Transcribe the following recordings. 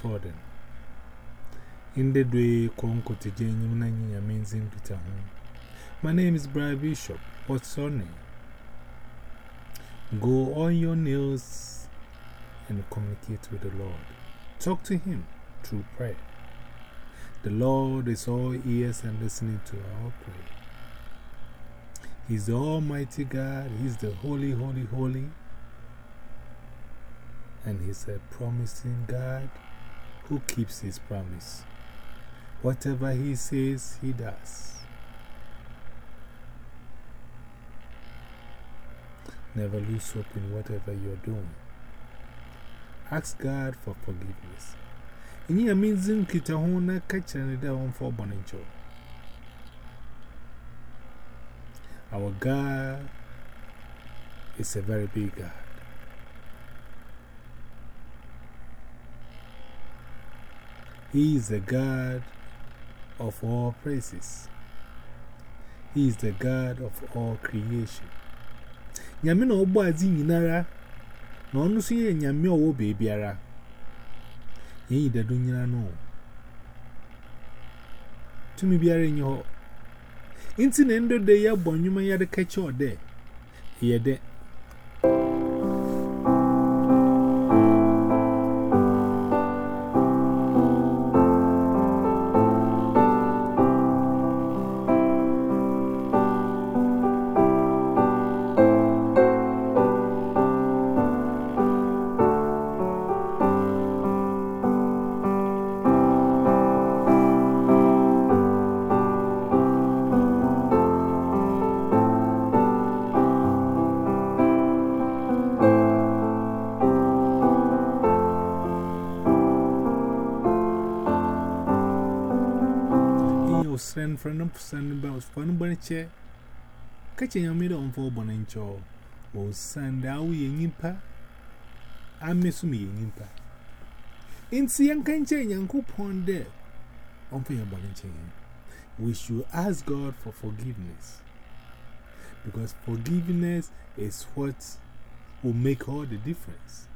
for them. In the day, Conco to Jane, amazing Peter home. My name is Brad Bishop. What's your name? Go on your knees and communicate with the Lord. Talk to Him through prayer. The Lord is all ears and listening to our prayer. He's the Almighty God, He's the Holy, Holy, Holy and He's a promising God who keeps His promise. Whatever He says, He does. Never lose hope in whatever you're doing. Ask God for forgiveness. In your means, Kitahona, catch for Bonancho. Our God is a very big God. He is the God of all praises. He is the God of all creation. Nyame na obo azi nyinara na onu so ye nyame owo beebiara. Yin da do nyina no. Tumi biara nyi ho. Inti na ndo de ya bonyuma ya de kache ode. Ye send friend of. Catching a middle on four. Or send out ye. I miss me. In Sian can change and there on for your. We should ask God for forgiveness. Because forgiveness is what will make all the difference.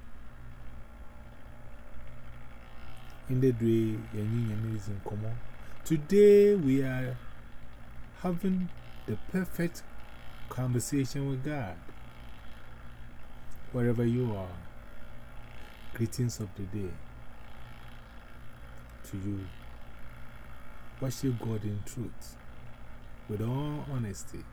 In the day, you're amazing, come on. Today we are having the perfect conversation with God. Wherever you are, greetings of the day to you. Worship God in truth with all honesty.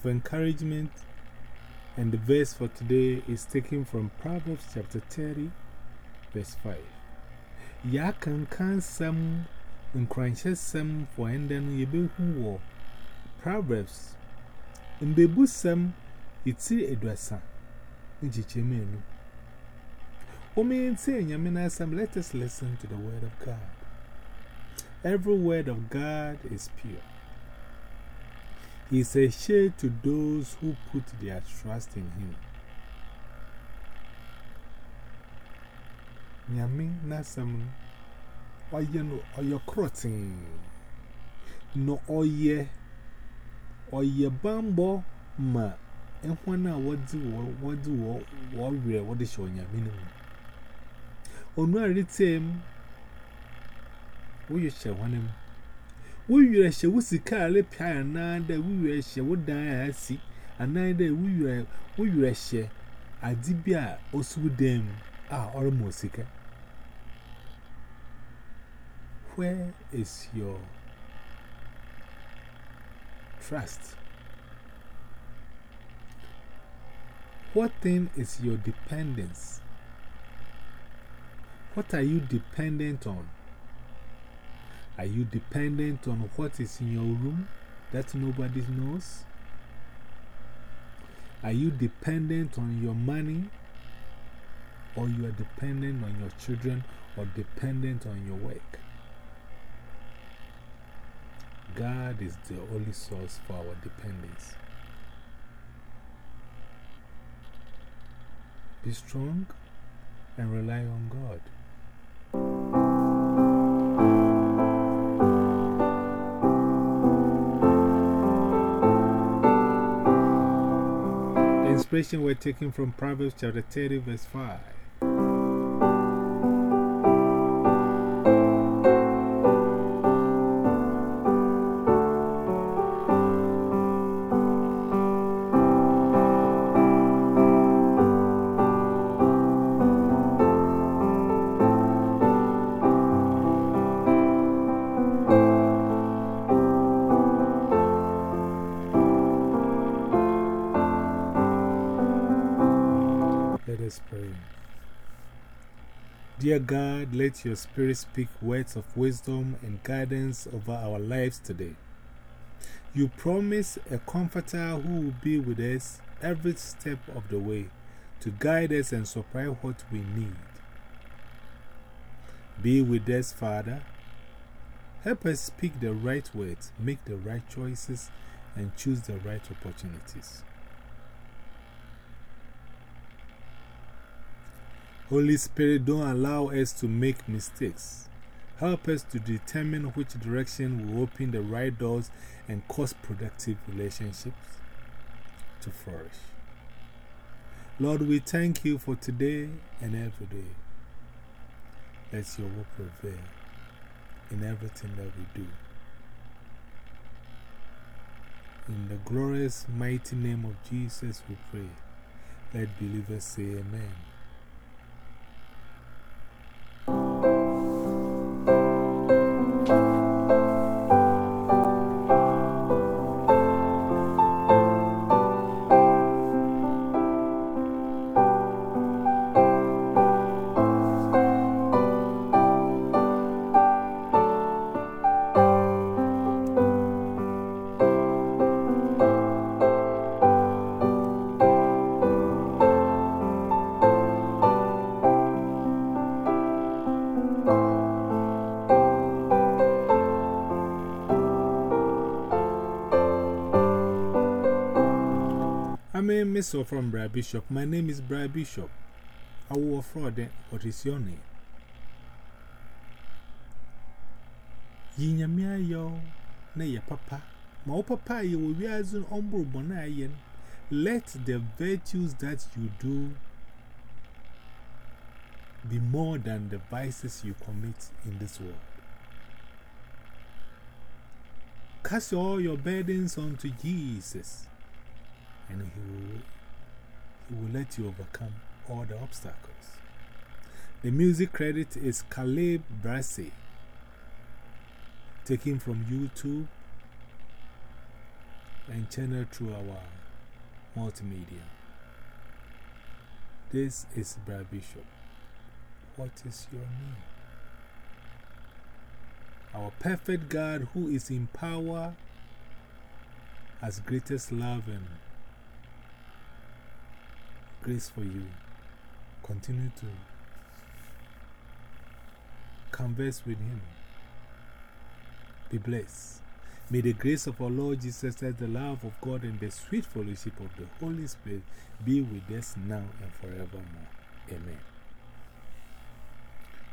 Of encouragement, and the verse for today is taken from Proverbs chapter 30, verse 5. Ya can some some for. Proverbs in bebu some it's a dressa, which is a menu. O Yamina, some let us listen to the word of God. Every word of God is pure. He is a shade to those who put their trust in Him. Nyame Nasam, Oye no Oye Crotin, no Oye, Oye Bambo, Ma, and when I what do what do what real what is your minimum. On where it's him, we shall want him. We were a show with the car, lip piano, that we were a show with die, see, and neither we were, we were a share. I did be also with them, ah, almost sick. Where is your trust? What thing is your dependence? What are you dependent on? Are you dependent on what is in your room that nobody knows? Are you dependent on your money? Or you are dependent on your children or dependent on your work? God is the only source for our dependence. Be strong and rely on God. Inspiration we're taking from Proverbs chapter 30, verse 5. Dear God, let your Spirit speak words of wisdom and guidance over our lives today. You promise a comforter who will be with us every step of the way to guide us and supply what we need. Be with us, Father. Help us speak the right words, make the right choices, and choose the right opportunities. Holy Spirit, don't allow us to make mistakes. Help us to determine which direction will open the right doors and cause productive relationships to flourish. Lord, we thank you for today and every day. Let your will prevail in everything that we do. In the glorious, mighty name of Jesus, we pray. Let believers say Amen. I'm a Miss from Brad Bishop. My name is Brad Bishop. I will fraud. What is your name? Yinyamia yo, na papa. Ma papa, you will be as an umbre bonayan. Let the virtues that you do be more than the vices you commit in this world. Cast all your burdens onto Jesus and he will, he will let you overcome all the obstacles. The music credit is Caleb Brassey, taken from YouTube and channeled through our multimedia. This is Brad Bishop. What is your name? Our perfect God, who is in power, has greatest love and grace for you. Continue to converse with Him. Be blessed. May the grace of our Lord Jesus Christ, the love of God, and the sweet fellowship of the Holy Spirit be with us now and forevermore. Amen.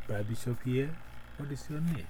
Brad Bishop here, what is your name?